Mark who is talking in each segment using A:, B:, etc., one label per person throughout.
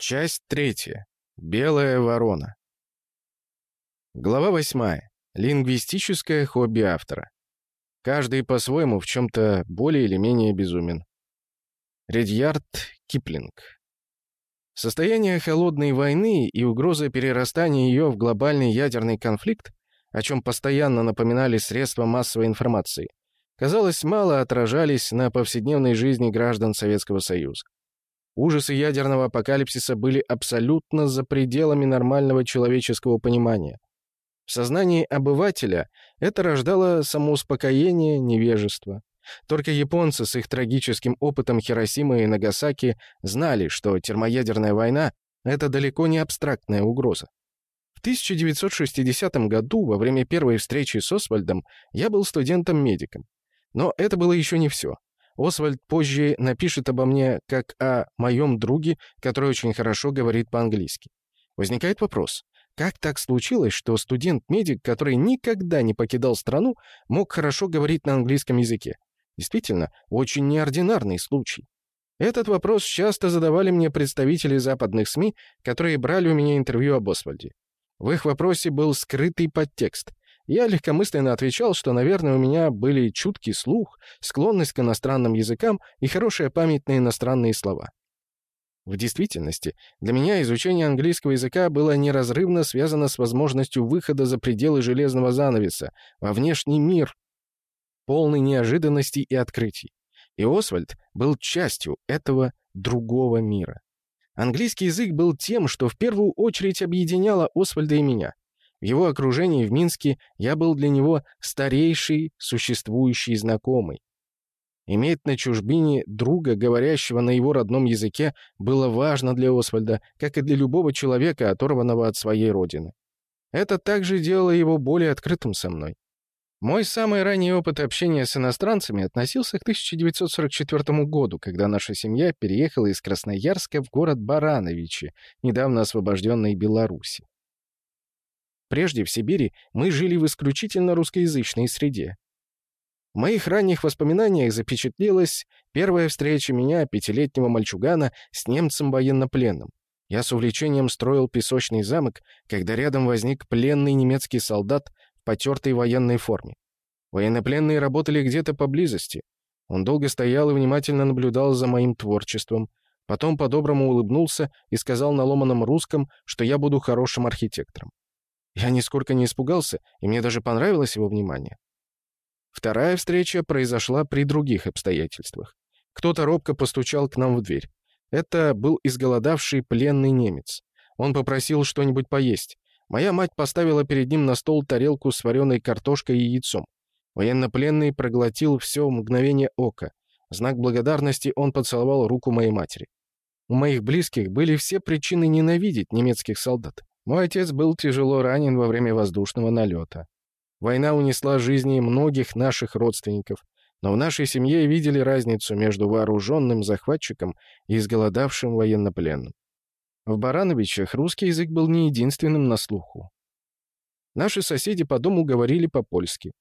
A: Часть третья. Белая ворона. Глава восьмая. Лингвистическое хобби автора. Каждый по-своему в чем-то более или менее безумен. Редьярд Киплинг. Состояние холодной войны и угроза перерастания ее в глобальный ядерный конфликт, о чем постоянно напоминали средства массовой информации, казалось, мало отражались на повседневной жизни граждан Советского Союза. Ужасы ядерного апокалипсиса были абсолютно за пределами нормального человеческого понимания. В сознании обывателя это рождало самоуспокоение, невежество. Только японцы с их трагическим опытом Хиросимы и Нагасаки знали, что термоядерная война — это далеко не абстрактная угроза. В 1960 году, во время первой встречи с Освальдом, я был студентом-медиком. Но это было еще не все. Освальд позже напишет обо мне как о моем друге, который очень хорошо говорит по-английски. Возникает вопрос, как так случилось, что студент-медик, который никогда не покидал страну, мог хорошо говорить на английском языке? Действительно, очень неординарный случай. Этот вопрос часто задавали мне представители западных СМИ, которые брали у меня интервью об Освальде. В их вопросе был скрытый подтекст. Я легкомысленно отвечал, что, наверное, у меня были чуткий слух, склонность к иностранным языкам и хорошая память на иностранные слова. В действительности, для меня изучение английского языка было неразрывно связано с возможностью выхода за пределы железного занавеса, во внешний мир, полный неожиданностей и открытий. И Освальд был частью этого другого мира. Английский язык был тем, что в первую очередь объединяло Освальда и меня. В его окружении в Минске я был для него старейший существующий знакомый. Иметь на чужбине друга, говорящего на его родном языке, было важно для Освальда, как и для любого человека, оторванного от своей родины. Это также делало его более открытым со мной. Мой самый ранний опыт общения с иностранцами относился к 1944 году, когда наша семья переехала из Красноярска в город Барановичи, недавно освобожденный Беларуси. Прежде в Сибири мы жили в исключительно русскоязычной среде. В моих ранних воспоминаниях запечатлелась первая встреча меня, пятилетнего мальчугана, с немцем военнопленным. Я с увлечением строил песочный замок, когда рядом возник пленный немецкий солдат в потертой военной форме. Военнопленные работали где-то поблизости. Он долго стоял и внимательно наблюдал за моим творчеством, потом по-доброму улыбнулся и сказал на ломаном русском, что я буду хорошим архитектором. Я нисколько не испугался, и мне даже понравилось его внимание. Вторая встреча произошла при других обстоятельствах. Кто-то робко постучал к нам в дверь. Это был изголодавший пленный немец. Он попросил что-нибудь поесть. Моя мать поставила перед ним на стол тарелку с вареной картошкой и яйцом. Военнопленный проглотил все в мгновение ока. Знак благодарности он поцеловал руку моей матери. У моих близких были все причины ненавидеть немецких солдат. Мой отец был тяжело ранен во время воздушного налета. Война унесла жизни многих наших родственников, но в нашей семье видели разницу между вооруженным захватчиком и изголодавшим военнопленным. В Барановичах русский язык был не единственным на слуху. Наши соседи по дому говорили по-польски.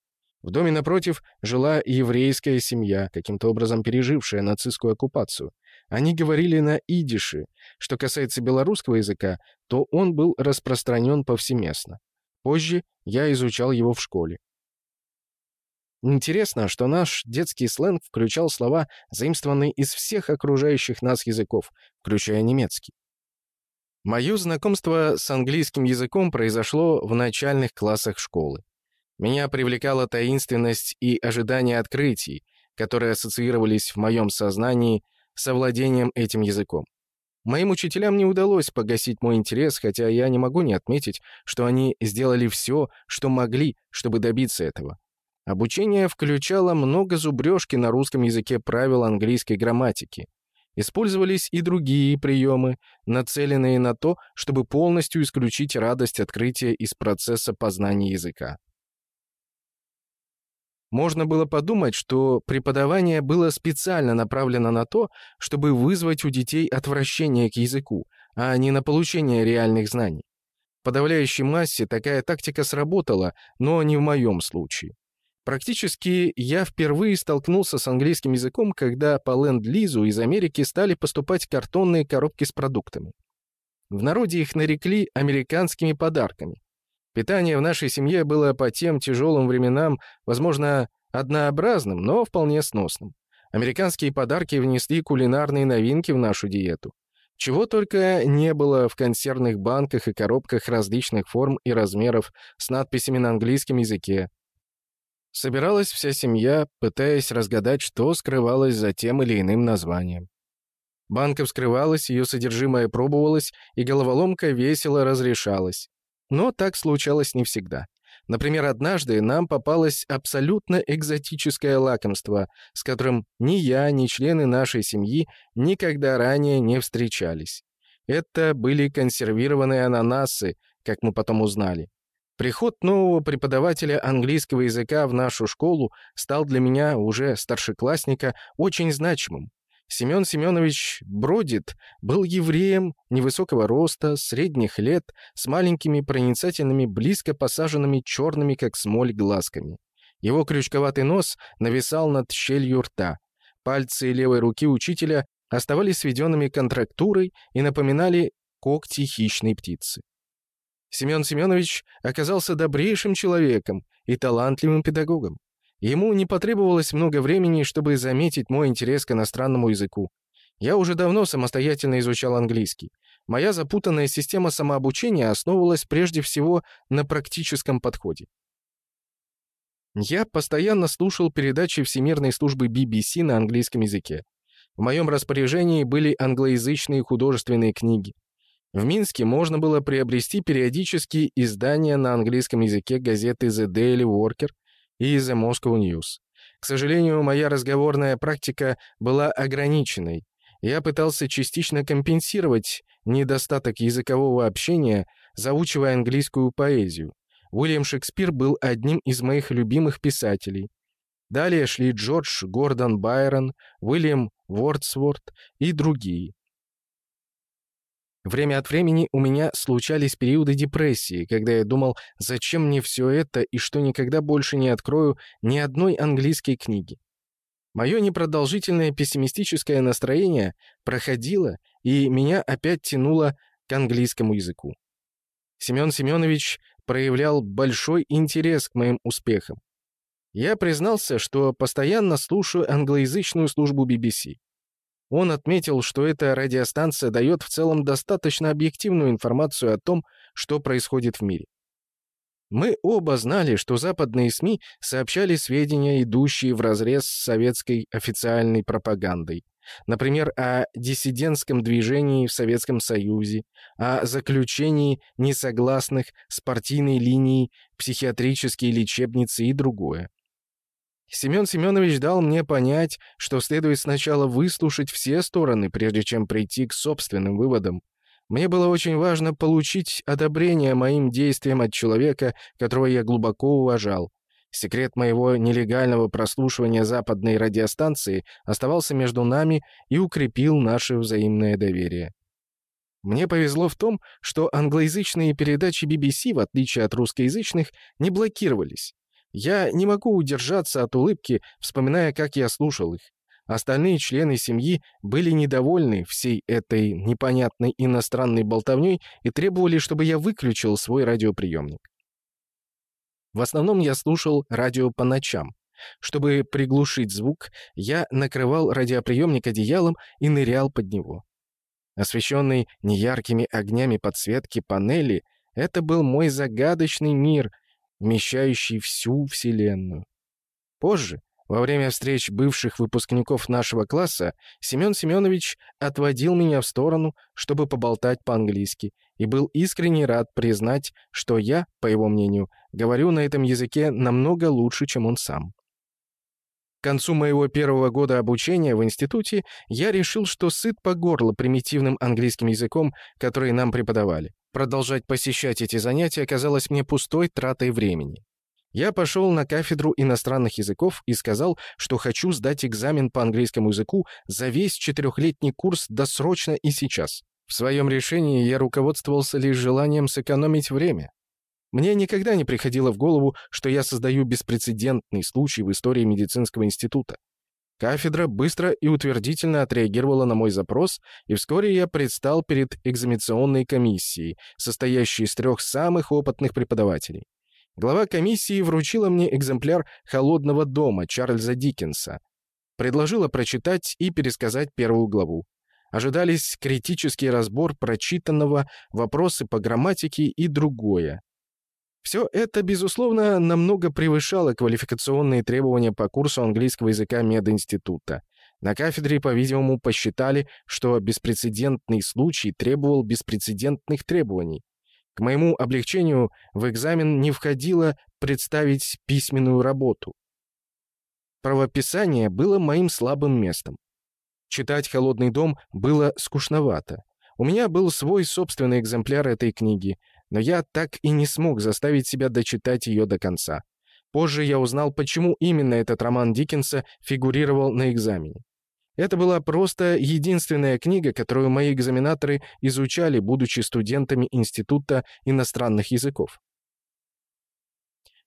A: В доме напротив жила еврейская семья, каким-то образом пережившая нацистскую оккупацию. Они говорили на идише. Что касается белорусского языка, то он был распространен повсеместно. Позже я изучал его в школе. Интересно, что наш детский сленг включал слова, заимствованные из всех окружающих нас языков, включая немецкий. Мое знакомство с английским языком произошло в начальных классах школы. Меня привлекала таинственность и ожидание открытий, которые ассоциировались в моем сознании с овладением этим языком. Моим учителям не удалось погасить мой интерес, хотя я не могу не отметить, что они сделали все, что могли, чтобы добиться этого. Обучение включало много зубрежки на русском языке правил английской грамматики. Использовались и другие приемы, нацеленные на то, чтобы полностью исключить радость открытия из процесса познания языка. Можно было подумать, что преподавание было специально направлено на то, чтобы вызвать у детей отвращение к языку, а не на получение реальных знаний. В подавляющей массе такая тактика сработала, но не в моем случае. Практически я впервые столкнулся с английским языком, когда по ленд-лизу из Америки стали поступать картонные коробки с продуктами. В народе их нарекли американскими подарками. Питание в нашей семье было по тем тяжелым временам, возможно, однообразным, но вполне сносным. Американские подарки внесли кулинарные новинки в нашу диету. Чего только не было в консервных банках и коробках различных форм и размеров с надписями на английском языке. Собиралась вся семья, пытаясь разгадать, что скрывалось за тем или иным названием. Банка вскрывалась, ее содержимое пробовалось, и головоломка весело разрешалась. Но так случалось не всегда. Например, однажды нам попалось абсолютно экзотическое лакомство, с которым ни я, ни члены нашей семьи никогда ранее не встречались. Это были консервированные ананасы, как мы потом узнали. Приход нового преподавателя английского языка в нашу школу стал для меня, уже старшеклассника, очень значимым. Семен Семенович Бродит был евреем невысокого роста, средних лет, с маленькими проницательными, близко посаженными черными, как смоль, глазками. Его крючковатый нос нависал над щелью рта. Пальцы левой руки учителя оставались сведенными контрактурой и напоминали когти хищной птицы. Семен Семенович оказался добрейшим человеком и талантливым педагогом. Ему не потребовалось много времени, чтобы заметить мой интерес к иностранному языку. Я уже давно самостоятельно изучал английский. Моя запутанная система самообучения основывалась прежде всего на практическом подходе. Я постоянно слушал передачи Всемирной службы BBC на английском языке. В моем распоряжении были англоязычные художественные книги. В Минске можно было приобрести периодические издания на английском языке газеты The Daily Worker и The Moscow News. К сожалению, моя разговорная практика была ограниченной. Я пытался частично компенсировать недостаток языкового общения, заучивая английскую поэзию. Уильям Шекспир был одним из моих любимых писателей. Далее шли Джордж Гордон Байрон, Уильям Вордсворт и другие. Время от времени у меня случались периоды депрессии, когда я думал, зачем мне все это и что никогда больше не открою ни одной английской книги. Мое непродолжительное пессимистическое настроение проходило, и меня опять тянуло к английскому языку. Семен Семенович проявлял большой интерес к моим успехам. Я признался, что постоянно слушаю англоязычную службу BBC. Он отметил, что эта радиостанция дает в целом достаточно объективную информацию о том, что происходит в мире. Мы оба знали, что западные СМИ сообщали сведения, идущие вразрез с советской официальной пропагандой. Например, о диссидентском движении в Советском Союзе, о заключении несогласных с партийной линией психиатрические лечебницы и другое. Семен Семенович дал мне понять, что следует сначала выслушать все стороны, прежде чем прийти к собственным выводам. Мне было очень важно получить одобрение моим действиям от человека, которого я глубоко уважал. Секрет моего нелегального прослушивания западной радиостанции оставался между нами и укрепил наше взаимное доверие. Мне повезло в том, что англоязычные передачи BBC, в отличие от русскоязычных, не блокировались. Я не могу удержаться от улыбки, вспоминая, как я слушал их. Остальные члены семьи были недовольны всей этой непонятной иностранной болтовней и требовали, чтобы я выключил свой радиоприемник. В основном я слушал радио по ночам. Чтобы приглушить звук, я накрывал радиоприемник одеялом и нырял под него. Освещенный неяркими огнями подсветки панели, это был мой загадочный мир, вмещающий всю Вселенную. Позже, во время встреч бывших выпускников нашего класса, Семен Семенович отводил меня в сторону, чтобы поболтать по-английски, и был искренне рад признать, что я, по его мнению, говорю на этом языке намного лучше, чем он сам. К концу моего первого года обучения в институте я решил, что сыт по горло примитивным английским языком, который нам преподавали. Продолжать посещать эти занятия оказалось мне пустой тратой времени. Я пошел на кафедру иностранных языков и сказал, что хочу сдать экзамен по английскому языку за весь четырехлетний курс досрочно и сейчас. В своем решении я руководствовался лишь желанием сэкономить время. Мне никогда не приходило в голову, что я создаю беспрецедентный случай в истории медицинского института. Кафедра быстро и утвердительно отреагировала на мой запрос, и вскоре я предстал перед экзаменационной комиссией, состоящей из трех самых опытных преподавателей. Глава комиссии вручила мне экземпляр «Холодного дома» Чарльза Диккенса. Предложила прочитать и пересказать первую главу. Ожидались критический разбор прочитанного, вопросы по грамматике и другое. Все это, безусловно, намного превышало квалификационные требования по курсу английского языка мединститута. На кафедре, по-видимому, посчитали, что беспрецедентный случай требовал беспрецедентных требований. К моему облегчению в экзамен не входило представить письменную работу. Правописание было моим слабым местом. Читать «Холодный дом» было скучновато. У меня был свой собственный экземпляр этой книги, но я так и не смог заставить себя дочитать ее до конца. Позже я узнал, почему именно этот роман Диккенса фигурировал на экзамене. Это была просто единственная книга, которую мои экзаменаторы изучали, будучи студентами Института иностранных языков.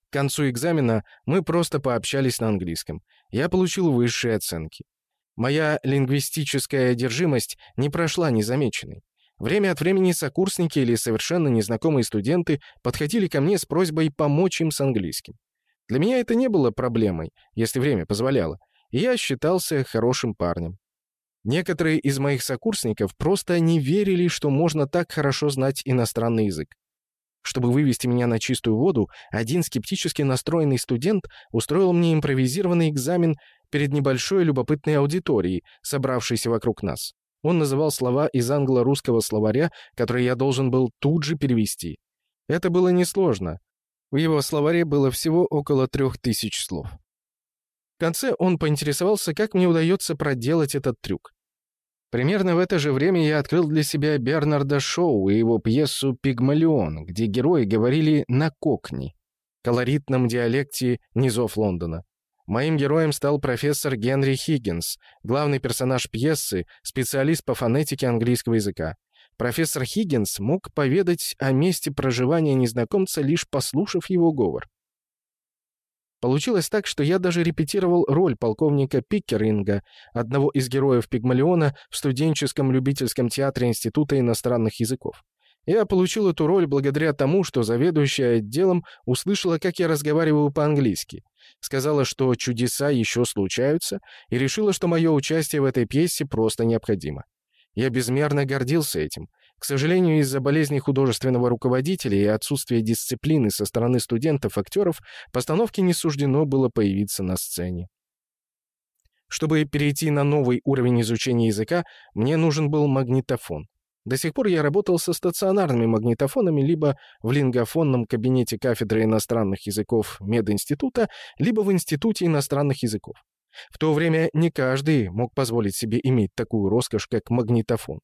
A: К концу экзамена мы просто пообщались на английском. Я получил высшие оценки. Моя лингвистическая одержимость не прошла незамеченной. Время от времени сокурсники или совершенно незнакомые студенты подходили ко мне с просьбой помочь им с английским. Для меня это не было проблемой, если время позволяло, и я считался хорошим парнем. Некоторые из моих сокурсников просто не верили, что можно так хорошо знать иностранный язык. Чтобы вывести меня на чистую воду, один скептически настроенный студент устроил мне импровизированный экзамен перед небольшой любопытной аудиторией, собравшейся вокруг нас. Он называл слова из англо-русского словаря, которые я должен был тут же перевести. Это было несложно. В его словаре было всего около трех тысяч слов. В конце он поинтересовался, как мне удается проделать этот трюк. Примерно в это же время я открыл для себя Бернарда Шоу и его пьесу «Пигмалион», где герои говорили на кокни, колоритном диалекте низов Лондона. Моим героем стал профессор Генри Хиггинс, главный персонаж пьесы, специалист по фонетике английского языка. Профессор Хиггинс мог поведать о месте проживания незнакомца, лишь послушав его говор. Получилось так, что я даже репетировал роль полковника Пиккеринга, одного из героев Пигмалиона в студенческом любительском театре Института иностранных языков. Я получил эту роль благодаря тому, что заведующая отделом услышала, как я разговариваю по-английски. Сказала, что чудеса еще случаются, и решила, что мое участие в этой пьесе просто необходимо. Я безмерно гордился этим. К сожалению, из-за болезни художественного руководителя и отсутствия дисциплины со стороны студентов-актеров постановке не суждено было появиться на сцене. Чтобы перейти на новый уровень изучения языка, мне нужен был магнитофон. До сих пор я работал со стационарными магнитофонами либо в лингофонном кабинете кафедры иностранных языков мединститута, либо в Институте иностранных языков. В то время не каждый мог позволить себе иметь такую роскошь, как магнитофон.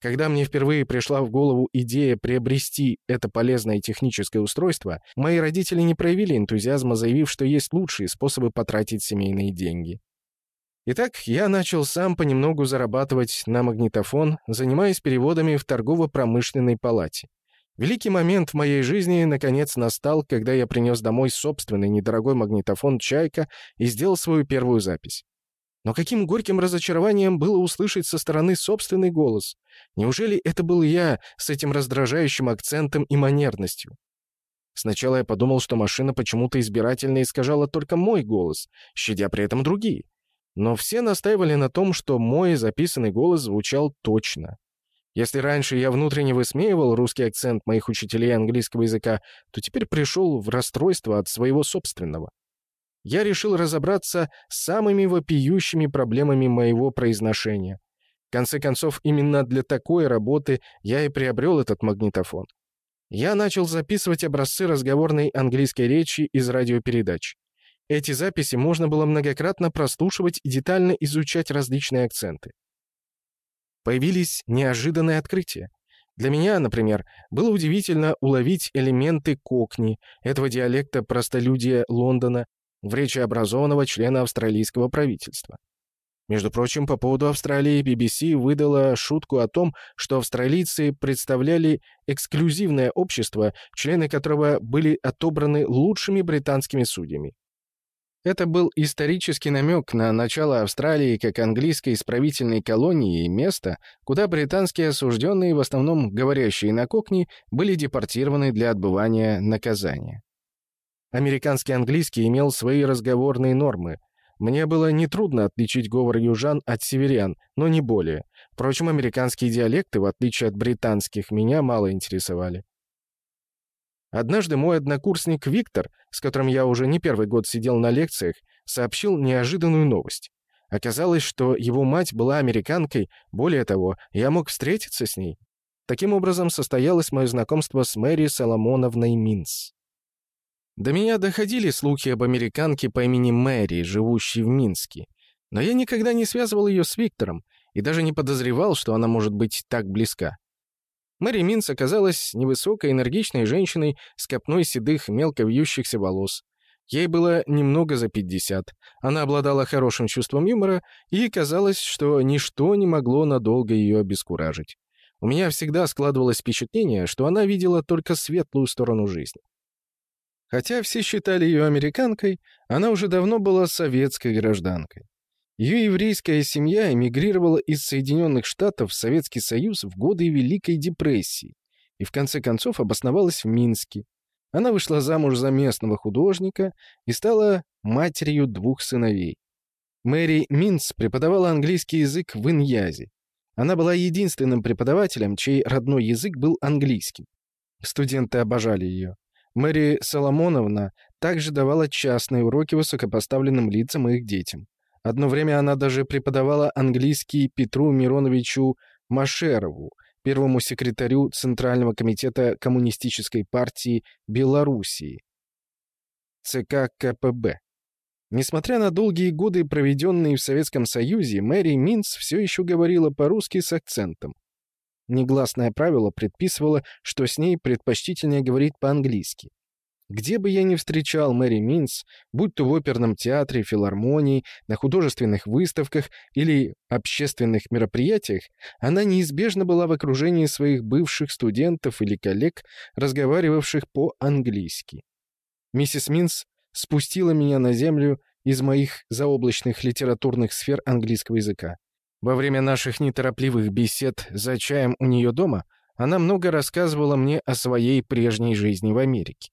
A: Когда мне впервые пришла в голову идея приобрести это полезное техническое устройство, мои родители не проявили энтузиазма, заявив, что есть лучшие способы потратить семейные деньги. Итак, я начал сам понемногу зарабатывать на магнитофон, занимаясь переводами в торгово-промышленной палате. Великий момент в моей жизни наконец настал, когда я принес домой собственный недорогой магнитофон «Чайка» и сделал свою первую запись. Но каким горьким разочарованием было услышать со стороны собственный голос. Неужели это был я с этим раздражающим акцентом и манерностью? Сначала я подумал, что машина почему-то избирательно искажала только мой голос, щадя при этом другие. Но все настаивали на том, что мой записанный голос звучал точно. Если раньше я внутренне высмеивал русский акцент моих учителей английского языка, то теперь пришел в расстройство от своего собственного. Я решил разобраться с самыми вопиющими проблемами моего произношения. В конце концов, именно для такой работы я и приобрел этот магнитофон. Я начал записывать образцы разговорной английской речи из радиопередач. Эти записи можно было многократно прослушивать и детально изучать различные акценты. Появились неожиданные открытия. Для меня, например, было удивительно уловить элементы кокни, этого диалекта простолюдия Лондона, в речи образованного члена австралийского правительства. Между прочим, по поводу Австралии BBC выдала шутку о том, что австралийцы представляли эксклюзивное общество, члены которого были отобраны лучшими британскими судьями. Это был исторический намек на начало Австралии как английской исправительной колонии и место, куда британские осужденные, в основном говорящие на кокни, были депортированы для отбывания наказания. Американский английский имел свои разговорные нормы. Мне было нетрудно отличить говор южан от северян, но не более. Впрочем, американские диалекты, в отличие от британских, меня мало интересовали. Однажды мой однокурсник Виктор, с которым я уже не первый год сидел на лекциях, сообщил неожиданную новость. Оказалось, что его мать была американкой, более того, я мог встретиться с ней. Таким образом, состоялось мое знакомство с Мэри Соломоновной Минс. До меня доходили слухи об американке по имени Мэри, живущей в Минске. Но я никогда не связывал ее с Виктором и даже не подозревал, что она может быть так близка. Мэри Минс оказалась невысокой, энергичной женщиной с копной седых, мелко вьющихся волос. Ей было немного за 50. Она обладала хорошим чувством юмора, и казалось, что ничто не могло надолго ее обескуражить. У меня всегда складывалось впечатление, что она видела только светлую сторону жизни. Хотя все считали ее американкой, она уже давно была советской гражданкой. Ее еврейская семья эмигрировала из Соединенных Штатов в Советский Союз в годы Великой депрессии и в конце концов обосновалась в Минске. Она вышла замуж за местного художника и стала матерью двух сыновей. Мэри Минц преподавала английский язык в Иньязе. Она была единственным преподавателем, чей родной язык был английским. Студенты обожали ее. Мэри Соломоновна также давала частные уроки высокопоставленным лицам и их детям. Одно время она даже преподавала английский Петру Мироновичу Машерову, первому секретарю Центрального комитета Коммунистической партии Белоруссии, ЦК КПБ. Несмотря на долгие годы, проведенные в Советском Союзе, Мэри Минц все еще говорила по-русски с акцентом. Негласное правило предписывало, что с ней предпочтительнее говорить по-английски. Где бы я ни встречал Мэри Минс, будь то в оперном театре, филармонии, на художественных выставках или общественных мероприятиях, она неизбежно была в окружении своих бывших студентов или коллег, разговаривавших по-английски. Миссис Минс спустила меня на землю из моих заоблачных литературных сфер английского языка. Во время наших неторопливых бесед за чаем у нее дома она много рассказывала мне о своей прежней жизни в Америке.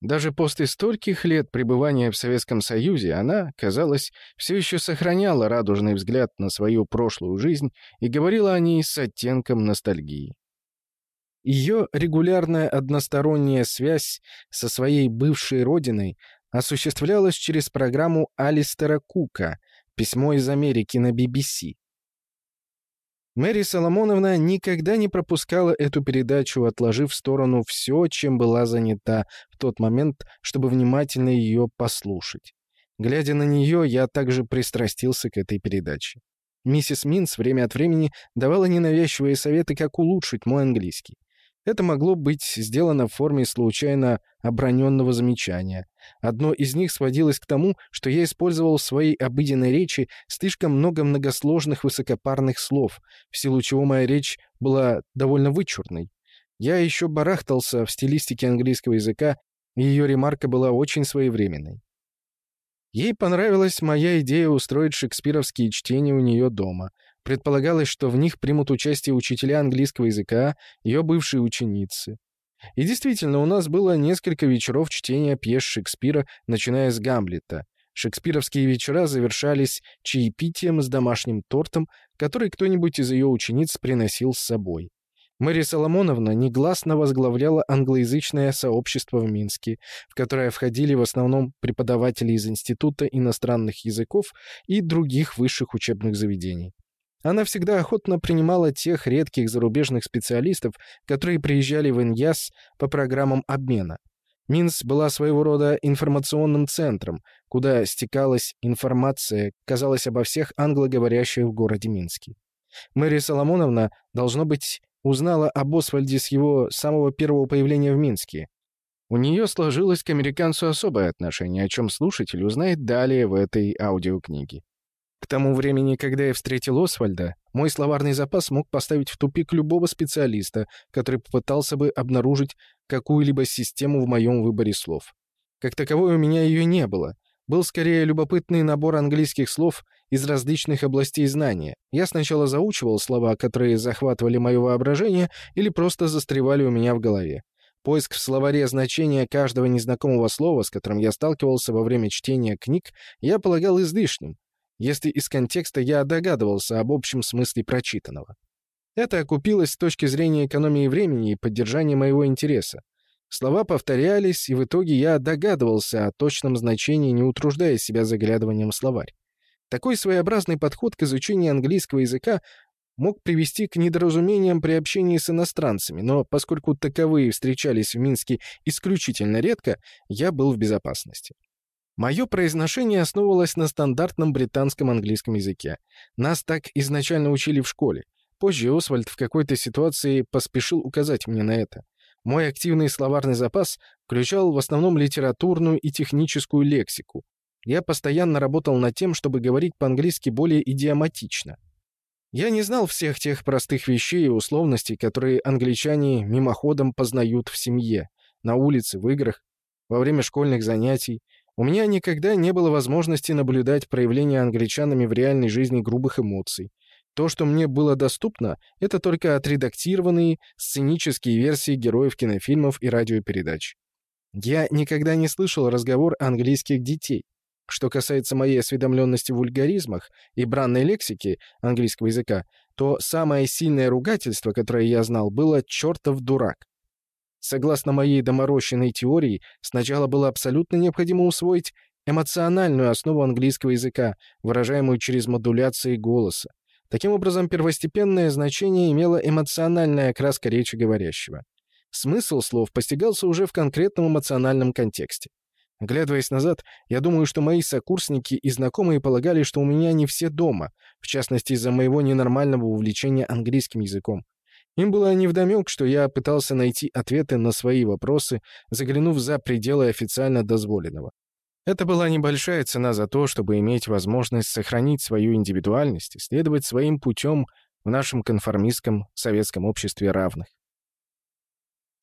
A: Даже после стольких лет пребывания в Советском Союзе она, казалось, все еще сохраняла радужный взгляд на свою прошлую жизнь и говорила о ней с оттенком ностальгии. Ее регулярная односторонняя связь со своей бывшей родиной осуществлялась через программу Алистера Кука «Письмо из Америки» на BBC. Мэри Соломоновна никогда не пропускала эту передачу, отложив в сторону все, чем была занята в тот момент, чтобы внимательно ее послушать. Глядя на нее, я также пристрастился к этой передаче. Миссис Минс время от времени давала ненавязчивые советы, как улучшить мой английский. Это могло быть сделано в форме случайно оброненного замечания. Одно из них сводилось к тому, что я использовал в своей обыденной речи слишком много многосложных высокопарных слов, в силу чего моя речь была довольно вычурной. Я еще барахтался в стилистике английского языка, и ее ремарка была очень своевременной. Ей понравилась моя идея устроить шекспировские чтения у нее дома — Предполагалось, что в них примут участие учителя английского языка, ее бывшие ученицы. И действительно, у нас было несколько вечеров чтения пьес Шекспира, начиная с «Гамлета». Шекспировские вечера завершались чаепитием с домашним тортом, который кто-нибудь из ее учениц приносил с собой. Мэри Соломоновна негласно возглавляла англоязычное сообщество в Минске, в которое входили в основном преподаватели из Института иностранных языков и других высших учебных заведений. Она всегда охотно принимала тех редких зарубежных специалистов, которые приезжали в Иньяс по программам обмена. Минс была своего рода информационным центром, куда стекалась информация, казалось, обо всех англоговорящих в городе Минске. Мэри Соломоновна, должно быть, узнала об Освальде с его самого первого появления в Минске. У нее сложилось к американцу особое отношение, о чем слушатель узнает далее в этой аудиокниге. К тому времени, когда я встретил Освальда, мой словарный запас мог поставить в тупик любого специалиста, который попытался бы обнаружить какую-либо систему в моем выборе слов. Как таковой у меня ее не было. был скорее любопытный набор английских слов из различных областей знания. Я сначала заучивал слова, которые захватывали мое воображение или просто застревали у меня в голове. Поиск в словаре значения каждого незнакомого слова, с которым я сталкивался во время чтения книг, я полагал излишним, если из контекста я догадывался об общем смысле прочитанного. Это окупилось с точки зрения экономии времени и поддержания моего интереса. Слова повторялись, и в итоге я догадывался о точном значении, не утруждая себя заглядыванием в словарь. Такой своеобразный подход к изучению английского языка мог привести к недоразумениям при общении с иностранцами, но поскольку таковые встречались в Минске исключительно редко, я был в безопасности. Мое произношение основывалось на стандартном британском английском языке. Нас так изначально учили в школе. Позже Освальд в какой-то ситуации поспешил указать мне на это. Мой активный словарный запас включал в основном литературную и техническую лексику. Я постоянно работал над тем, чтобы говорить по-английски более идиоматично. Я не знал всех тех простых вещей и условностей, которые англичане мимоходом познают в семье, на улице, в играх, во время школьных занятий. У меня никогда не было возможности наблюдать проявления англичанами в реальной жизни грубых эмоций. То, что мне было доступно, это только отредактированные сценические версии героев кинофильмов и радиопередач. Я никогда не слышал разговор английских детей. Что касается моей осведомленности в вульгаризмах и бранной лексике английского языка, то самое сильное ругательство, которое я знал, было «чертов дурак». Согласно моей доморощенной теории, сначала было абсолютно необходимо усвоить эмоциональную основу английского языка, выражаемую через модуляции голоса. Таким образом, первостепенное значение имела эмоциональная окраска речи говорящего. Смысл слов постигался уже в конкретном эмоциональном контексте. Глядываясь назад, я думаю, что мои сокурсники и знакомые полагали, что у меня не все дома, в частности из-за моего ненормального увлечения английским языком. Им было невдомёк, что я пытался найти ответы на свои вопросы, заглянув за пределы официально дозволенного. Это была небольшая цена за то, чтобы иметь возможность сохранить свою индивидуальность и следовать своим путем в нашем конформистском советском обществе равных.